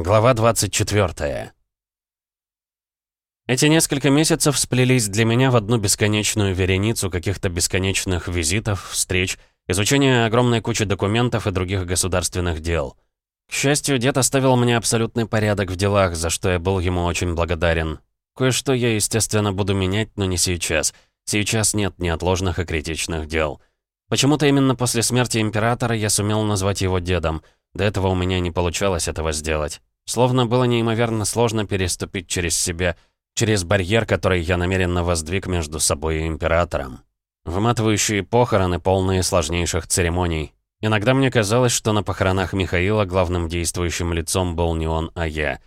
Глава 24. Эти несколько месяцев сплелись для меня в одну бесконечную вереницу каких-то бесконечных визитов, встреч, изучения огромной кучи документов и других государственных дел. К счастью, дед оставил мне абсолютный порядок в делах, за что я был ему очень благодарен. Кое-что я, естественно, буду менять, но не сейчас. Сейчас нет неотложных и критичных дел. Почему-то именно после смерти императора я сумел назвать его дедом. До этого у меня не получалось этого сделать. Словно было неимоверно сложно переступить через себя, через барьер, который я намеренно воздвиг между собой и императором. Выматывающие похороны, полные сложнейших церемоний. Иногда мне казалось, что на похоронах Михаила главным действующим лицом был не он, а я.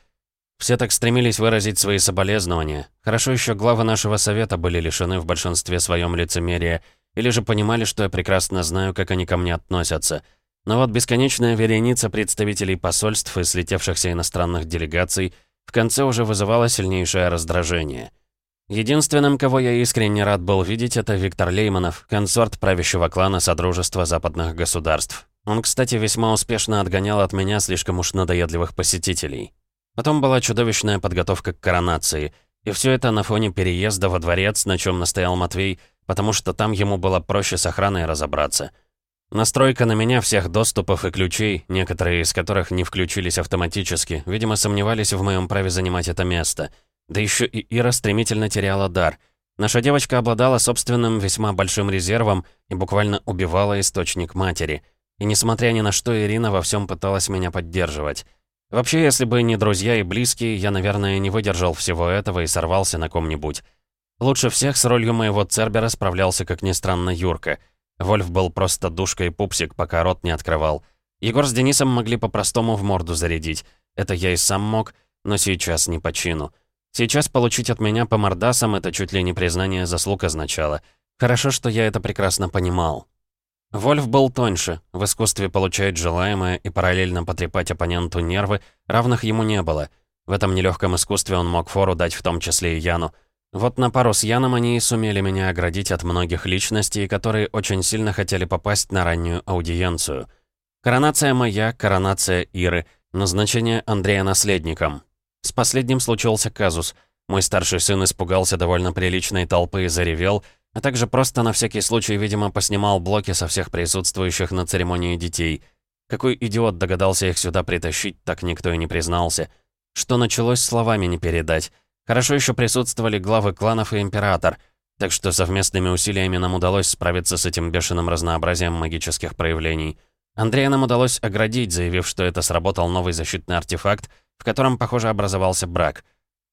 Все так стремились выразить свои соболезнования. Хорошо еще главы нашего совета были лишены в большинстве своем лицемерия, или же понимали, что я прекрасно знаю, как они ко мне относятся — но вот бесконечная вереница представителей посольств и слетевшихся иностранных делегаций в конце уже вызывала сильнейшее раздражение. Единственным, кого я искренне рад был видеть, это Виктор Лейманов, консорт правящего клана Содружества Западных Государств. Он, кстати, весьма успешно отгонял от меня слишком уж надоедливых посетителей. Потом была чудовищная подготовка к коронации, и все это на фоне переезда во дворец, на чем настоял Матвей, потому что там ему было проще с охраной разобраться — Настройка на меня всех доступов и ключей, некоторые из которых не включились автоматически, видимо, сомневались в моем праве занимать это место. Да еще и Ира стремительно теряла дар. Наша девочка обладала собственным весьма большим резервом и буквально убивала источник матери. И несмотря ни на что, Ирина во всем пыталась меня поддерживать. Вообще, если бы не друзья и близкие, я, наверное, не выдержал всего этого и сорвался на ком-нибудь. Лучше всех с ролью моего Цербера справлялся, как ни странно, Юрка — Вольф был просто душка и пупсик, пока рот не открывал. Егор с Денисом могли по-простому в морду зарядить. Это я и сам мог, но сейчас не по чину. Сейчас получить от меня по мордасам это чуть ли не признание заслуг означало. Хорошо, что я это прекрасно понимал. Вольф был тоньше, в искусстве получать желаемое и параллельно потрепать оппоненту нервы, равных ему не было. В этом нелегком искусстве он мог фору дать в том числе и Яну. Вот на пару с Яном они и сумели меня оградить от многих личностей, которые очень сильно хотели попасть на раннюю аудиенцию. Коронация моя, коронация Иры, назначение Андрея наследником. С последним случился казус. Мой старший сын испугался довольно приличной толпы и заревел, а также просто на всякий случай, видимо, поснимал блоки со всех присутствующих на церемонии детей. Какой идиот догадался их сюда притащить, так никто и не признался. Что началось, словами не передать. Хорошо еще присутствовали главы кланов и император, так что совместными усилиями нам удалось справиться с этим бешеным разнообразием магических проявлений. Андрея нам удалось оградить, заявив, что это сработал новый защитный артефакт, в котором, похоже, образовался брак.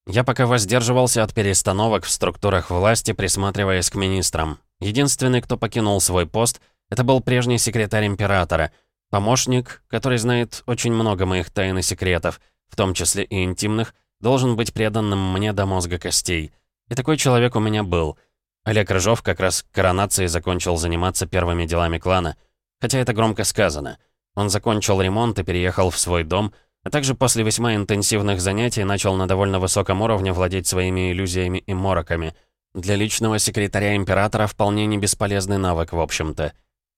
Я пока воздерживался от перестановок в структурах власти, присматриваясь к министрам. Единственный, кто покинул свой пост, это был прежний секретарь императора, помощник, который знает очень много моих тайн и секретов, в том числе и интимных, должен быть преданным мне до мозга костей. И такой человек у меня был. Олег Рыжов как раз к коронации закончил заниматься первыми делами клана. Хотя это громко сказано. Он закончил ремонт и переехал в свой дом, а также после весьма интенсивных занятий начал на довольно высоком уровне владеть своими иллюзиями и мороками. Для личного секретаря Императора вполне не бесполезный навык, в общем-то.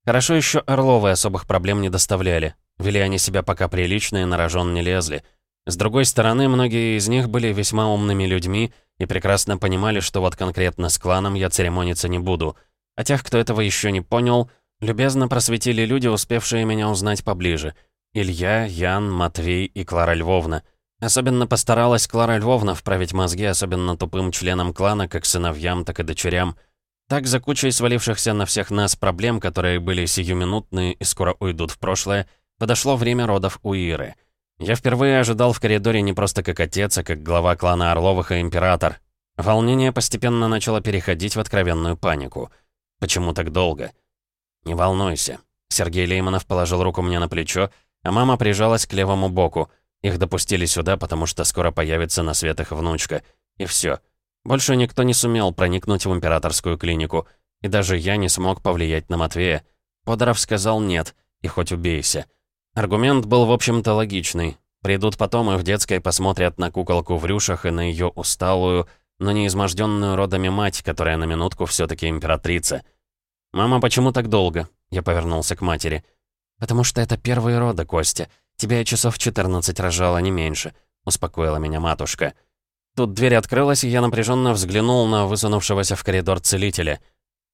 Хорошо еще Орловы особых проблем не доставляли. Вели они себя пока прилично и на рожон не лезли. С другой стороны, многие из них были весьма умными людьми и прекрасно понимали, что вот конкретно с кланом я церемониться не буду. А тех, кто этого еще не понял, любезно просветили люди, успевшие меня узнать поближе. Илья, Ян, Матвей и Клара Львовна. Особенно постаралась Клара Львовна вправить мозги особенно тупым членам клана, как сыновьям, так и дочерям. Так, за кучей свалившихся на всех нас проблем, которые были сиюминутные и скоро уйдут в прошлое, подошло время родов у Иры — я впервые ожидал в коридоре не просто как отец, а как глава клана Орловых и император. Волнение постепенно начало переходить в откровенную панику. Почему так долго? «Не волнуйся». Сергей Лейманов положил руку мне на плечо, а мама прижалась к левому боку. Их допустили сюда, потому что скоро появится на свет их внучка. И все. Больше никто не сумел проникнуть в императорскую клинику. И даже я не смог повлиять на Матвея. Подоров сказал «нет», и хоть убейся. Аргумент был, в общем-то, логичный. Придут потом и в детской посмотрят на куколку в рюшах и на ее усталую, но не изможденную родами мать, которая на минутку все таки императрица. «Мама, почему так долго?» Я повернулся к матери. «Потому что это первые роды, Костя. Тебе часов 14 рожала, не меньше», — успокоила меня матушка. Тут дверь открылась, и я напряженно взглянул на высунувшегося в коридор целителя.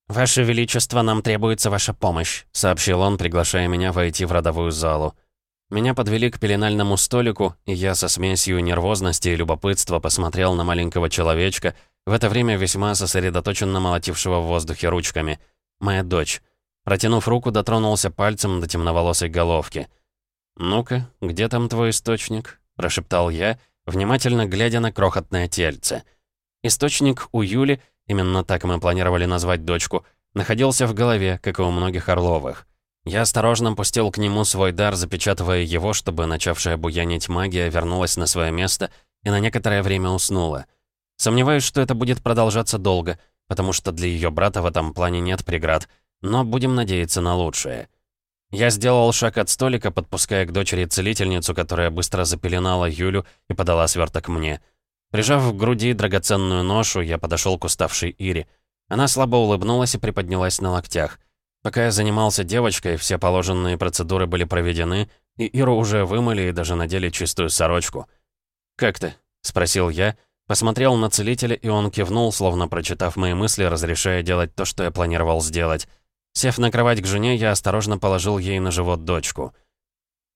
«Ваше Величество, нам требуется ваша помощь», — сообщил он, приглашая меня войти в родовую залу. Меня подвели к пеленальному столику, и я со смесью нервозности и любопытства посмотрел на маленького человечка, в это время весьма сосредоточенно молотившего в воздухе ручками. Моя дочь. Протянув руку, дотронулся пальцем до темноволосой головки. «Ну-ка, где там твой источник?» — прошептал я, внимательно глядя на крохотное тельце. Источник у Юли, именно так мы планировали назвать дочку, находился в голове, как и у многих Орловых. Я осторожно пустил к нему свой дар, запечатывая его, чтобы начавшая буянить магия вернулась на свое место и на некоторое время уснула. Сомневаюсь, что это будет продолжаться долго, потому что для ее брата в этом плане нет преград, но будем надеяться на лучшее. Я сделал шаг от столика, подпуская к дочери целительницу, которая быстро запеленала Юлю и подала сверток мне. Прижав к груди драгоценную ношу, я подошел к уставшей Ире. Она слабо улыбнулась и приподнялась на локтях. Пока я занимался девочкой, все положенные процедуры были проведены, и Иру уже вымыли и даже надели чистую сорочку. «Как ты?» — спросил я. Посмотрел на целителя, и он кивнул, словно прочитав мои мысли, разрешая делать то, что я планировал сделать. Сев на кровать к жене, я осторожно положил ей на живот дочку.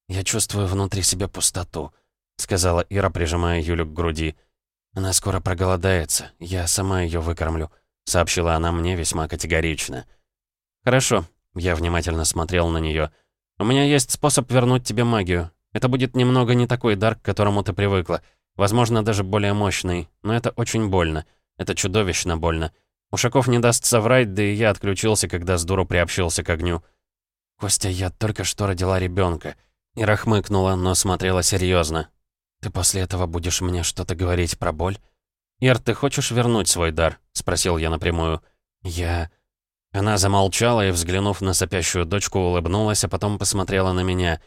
«Я чувствую внутри себя пустоту», — сказала Ира, прижимая Юлю к груди. «Она скоро проголодается, я сама ее выкормлю», — сообщила она мне весьма категорично. «Хорошо», — я внимательно смотрел на нее. «У меня есть способ вернуть тебе магию. Это будет немного не такой дар, к которому ты привыкла. Возможно, даже более мощный. Но это очень больно. Это чудовищно больно. Ушаков не даст соврать, да и я отключился, когда с дуру приобщился к огню. «Костя, я только что родила ребенка. Ира хмыкнула, но смотрела серьезно. «Ты после этого будешь мне что-то говорить про боль?» «Ир, ты хочешь вернуть свой дар?» — спросил я напрямую. «Я...» Она замолчала и, взглянув на сопящую дочку, улыбнулась, а потом посмотрела на меня.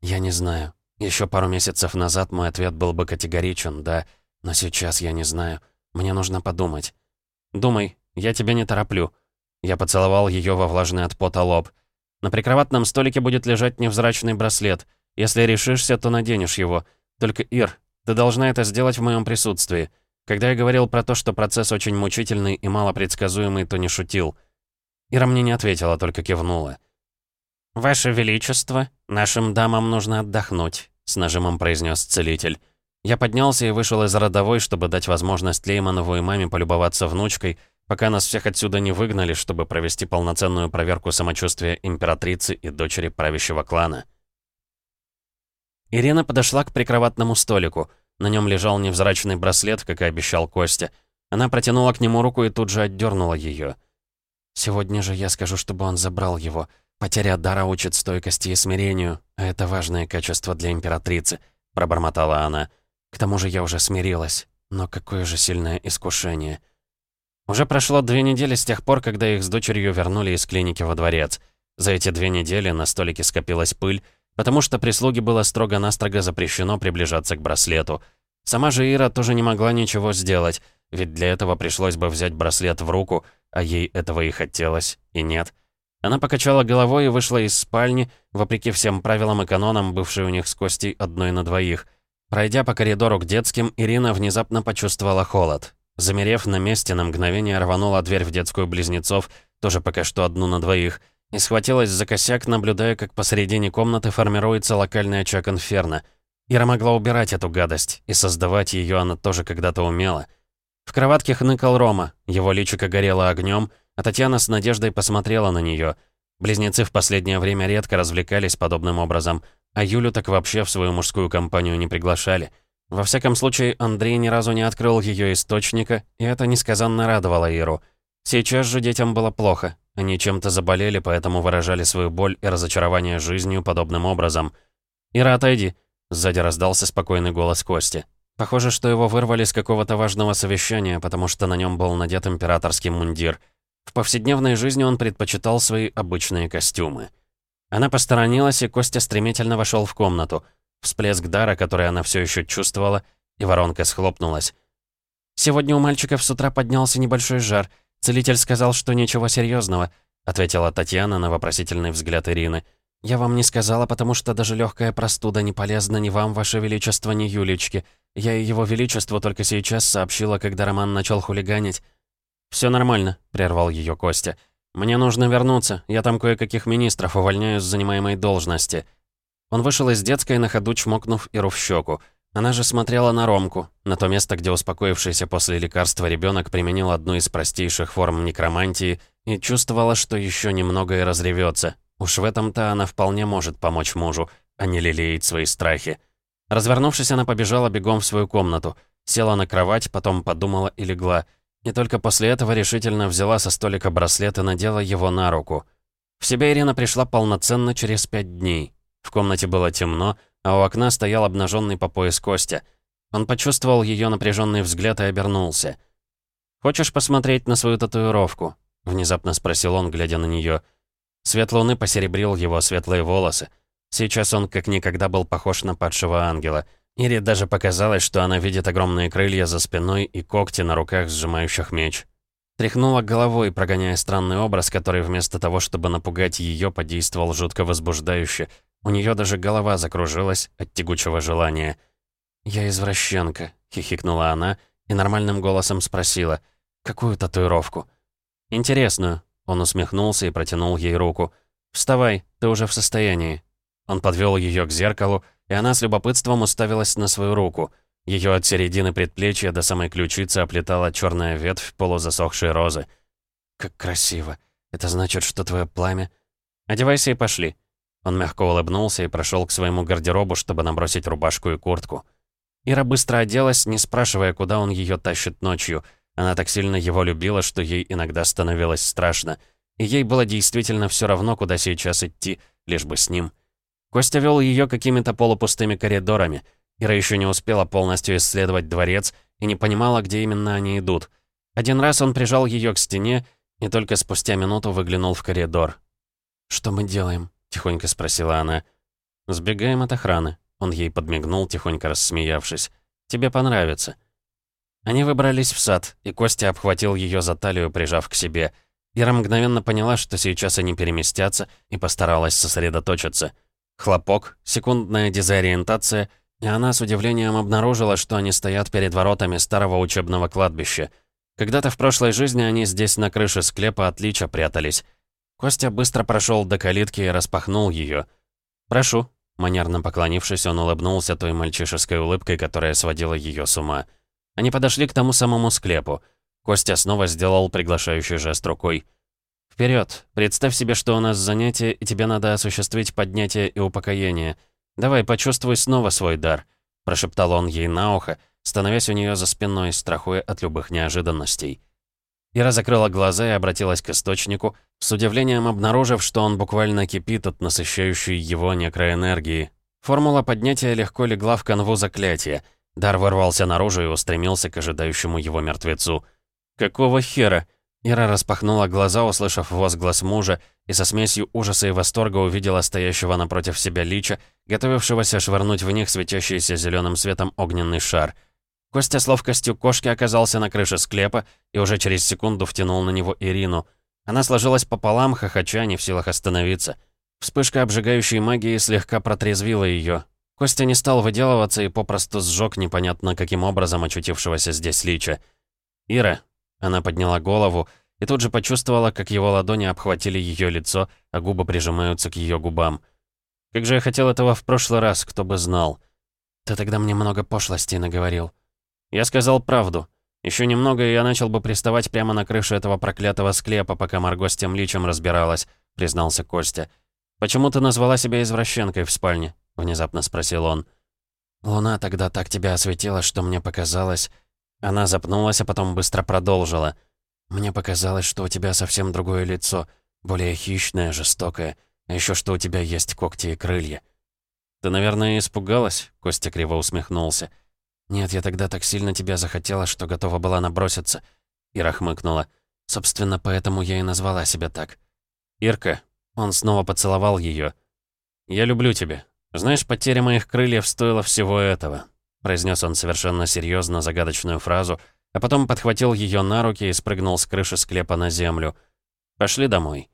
«Я не знаю. Еще пару месяцев назад мой ответ был бы категоричен, да, но сейчас я не знаю. Мне нужно подумать». «Думай, я тебя не тороплю». Я поцеловал ее во влажный от пота лоб. «На прикроватном столике будет лежать невзрачный браслет. Если решишься, то наденешь его. Только, Ир, ты должна это сделать в моем присутствии. Когда я говорил про то, что процесс очень мучительный и малопредсказуемый, то не шутил». Ира мне не ответила, только кивнула. «Ваше Величество, нашим дамам нужно отдохнуть», — с нажимом произнес целитель. Я поднялся и вышел из родовой, чтобы дать возможность Лейманову и маме полюбоваться внучкой, пока нас всех отсюда не выгнали, чтобы провести полноценную проверку самочувствия императрицы и дочери правящего клана. Ирина подошла к прикроватному столику. На нем лежал невзрачный браслет, как и обещал Костя. Она протянула к нему руку и тут же отдернула ее. «Сегодня же я скажу, чтобы он забрал его. Потеря дара учит стойкости и смирению, а это важное качество для императрицы», — пробормотала она. «К тому же я уже смирилась. Но какое же сильное искушение». Уже прошло две недели с тех пор, когда их с дочерью вернули из клиники во дворец. За эти две недели на столике скопилась пыль, потому что прислуге было строго-настрого запрещено приближаться к браслету. Сама же Ира тоже не могла ничего сделать, ведь для этого пришлось бы взять браслет в руку, а ей этого и хотелось, и нет. Она покачала головой и вышла из спальни, вопреки всем правилам и канонам, бывшей у них с Костей одной на двоих. Пройдя по коридору к детским, Ирина внезапно почувствовала холод. Замерев на месте, на мгновение рванула дверь в детскую близнецов, тоже пока что одну на двоих, и схватилась за косяк, наблюдая, как посередине комнаты формируется локальный очаг инферно. Ира могла убирать эту гадость, и создавать ее она тоже когда-то умела. В кроватке хныкал Рома, его личико горело огнем, а Татьяна с надеждой посмотрела на нее. Близнецы в последнее время редко развлекались подобным образом, а Юлю так вообще в свою мужскую компанию не приглашали. Во всяком случае, Андрей ни разу не открыл ее источника, и это несказанно радовало Иру. Сейчас же детям было плохо. Они чем-то заболели, поэтому выражали свою боль и разочарование жизнью подобным образом. «Ира, отойди!» — сзади раздался спокойный голос Кости. Похоже, что его вырвали с какого-то важного совещания, потому что на нем был надет императорский мундир. В повседневной жизни он предпочитал свои обычные костюмы. Она посторонилась, и Костя стремительно вошел в комнату. Всплеск дара, который она все еще чувствовала, и воронка схлопнулась. «Сегодня у мальчиков с утра поднялся небольшой жар. Целитель сказал, что ничего серьезного, ответила Татьяна на вопросительный взгляд Ирины. «Я вам не сказала, потому что даже легкая простуда не полезна ни вам, ваше величество, ни Юлечке. Я и его величеству только сейчас сообщила, когда Роман начал хулиганить». «Все нормально», — прервал ее Костя. «Мне нужно вернуться. Я там кое-каких министров увольняю с занимаемой должности». Он вышел из детской, на ходу чмокнув Иру в щеку. Она же смотрела на Ромку, на то место, где успокоившийся после лекарства ребенок применил одну из простейших форм некромантии и чувствовала, что еще немного и разревется. Уж в этом-то она вполне может помочь мужу, а не лелеять свои страхи. Развернувшись, она побежала бегом в свою комнату, села на кровать, потом подумала и легла. И только после этого решительно взяла со столика браслет и надела его на руку. В себя Ирина пришла полноценно через пять дней. В комнате было темно, а у окна стоял обнаженный по пояс Костя. Он почувствовал ее напряженный взгляд и обернулся. «Хочешь посмотреть на свою татуировку?» — внезапно спросил он, глядя на нее. Свет луны посеребрил его светлые волосы. Сейчас он как никогда был похож на падшего ангела. Ире даже показалось, что она видит огромные крылья за спиной и когти на руках, сжимающих меч. Тряхнула головой, прогоняя странный образ, который вместо того, чтобы напугать ее, подействовал жутко возбуждающе, у нее даже голова закружилась от тягучего желания. «Я извращенка», — хихикнула она и нормальным голосом спросила. «Какую татуировку?» «Интересную», — он усмехнулся и протянул ей руку. «Вставай, ты уже в состоянии». Он подвел ее к зеркалу, и она с любопытством уставилась на свою руку. Ее от середины предплечья до самой ключицы оплетала черная ветвь полузасохшей розы. «Как красиво! Это значит, что твое пламя...» «Одевайся и пошли». Он мягко улыбнулся и прошел к своему гардеробу, чтобы набросить рубашку и куртку. Ира быстро оделась, не спрашивая, куда он ее тащит ночью. Она так сильно его любила, что ей иногда становилось страшно. И ей было действительно все равно, куда сейчас идти, лишь бы с ним. Костя вел ее какими-то полупустыми коридорами. Ира еще не успела полностью исследовать дворец и не понимала, где именно они идут. Один раз он прижал ее к стене и только спустя минуту выглянул в коридор. «Что мы делаем?» — тихонько спросила она. «Сбегаем от охраны». Он ей подмигнул, тихонько рассмеявшись. «Тебе понравится». Они выбрались в сад, и Костя обхватил ее за талию, прижав к себе. Ира мгновенно поняла, что сейчас они переместятся, и постаралась сосредоточиться. Хлопок, секундная дезориентация, и она с удивлением обнаружила, что они стоят перед воротами старого учебного кладбища. Когда-то в прошлой жизни они здесь на крыше склепа от лича прятались. Костя быстро прошел до калитки и распахнул ее. «Прошу». Манерно поклонившись, он улыбнулся той мальчишеской улыбкой, которая сводила ее с ума. Они подошли к тому самому склепу. Костя снова сделал приглашающий жест рукой. Вперед! Представь себе, что у нас занятие, и тебе надо осуществить поднятие и упокоение. Давай, почувствуй снова свой дар», — прошептал он ей на ухо, становясь у нее за спиной, страхуя от любых неожиданностей. Ира закрыла глаза и обратилась к источнику, с удивлением обнаружив, что он буквально кипит от насыщающей его некроэнергии. Формула поднятия легко легла в канву заклятия. Дар ворвался наружу и устремился к ожидающему его мертвецу. «Какого хера?» Ира распахнула глаза, услышав возглас мужа, и со смесью ужаса и восторга увидела стоящего напротив себя лича, готовившегося швырнуть в них светящийся зеленым светом огненный шар — Костя с ловкостью кошки оказался на крыше склепа и уже через секунду втянул на него Ирину. Она сложилась пополам, хохоча, не в силах остановиться. Вспышка обжигающей магии слегка протрезвила ее. Костя не стал выделываться и попросту сжег непонятно каким образом очутившегося здесь лича. «Ира!» Она подняла голову и тут же почувствовала, как его ладони обхватили ее лицо, а губы прижимаются к ее губам. «Как же я хотел этого в прошлый раз, кто бы знал!» «Ты тогда мне много пошлостей наговорил», я сказал правду. Еще немного, и я начал бы приставать прямо на крыше этого проклятого склепа, пока Марго с тем личем разбиралась, признался Костя. «Почему ты назвала себя извращенкой в спальне?» — внезапно спросил он. «Луна тогда так тебя осветила, что мне показалось...» Она запнулась, а потом быстро продолжила. «Мне показалось, что у тебя совсем другое лицо, более хищное, жестокое, а еще что у тебя есть когти и крылья». «Ты, наверное, испугалась?» — Костя криво усмехнулся. «Нет, я тогда так сильно тебя захотела, что готова была наброситься». Ира хмыкнула. «Собственно, поэтому я и назвала себя так». «Ирка». Он снова поцеловал ее. «Я люблю тебя. Знаешь, потеря моих крыльев стоила всего этого», произнес он совершенно серьезно загадочную фразу, а потом подхватил ее на руки и спрыгнул с крыши склепа на землю. «Пошли домой».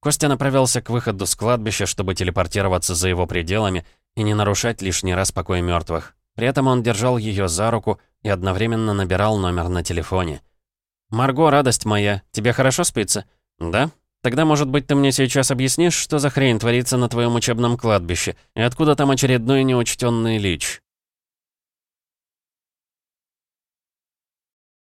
Костя направился к выходу с кладбища, чтобы телепортироваться за его пределами и не нарушать лишний раз покой мертвых. При этом он держал ее за руку и одновременно набирал номер на телефоне. «Марго, радость моя, тебе хорошо спится?» «Да? Тогда, может быть, ты мне сейчас объяснишь, что за хрень творится на твоем учебном кладбище, и откуда там очередной неучтенный лич?»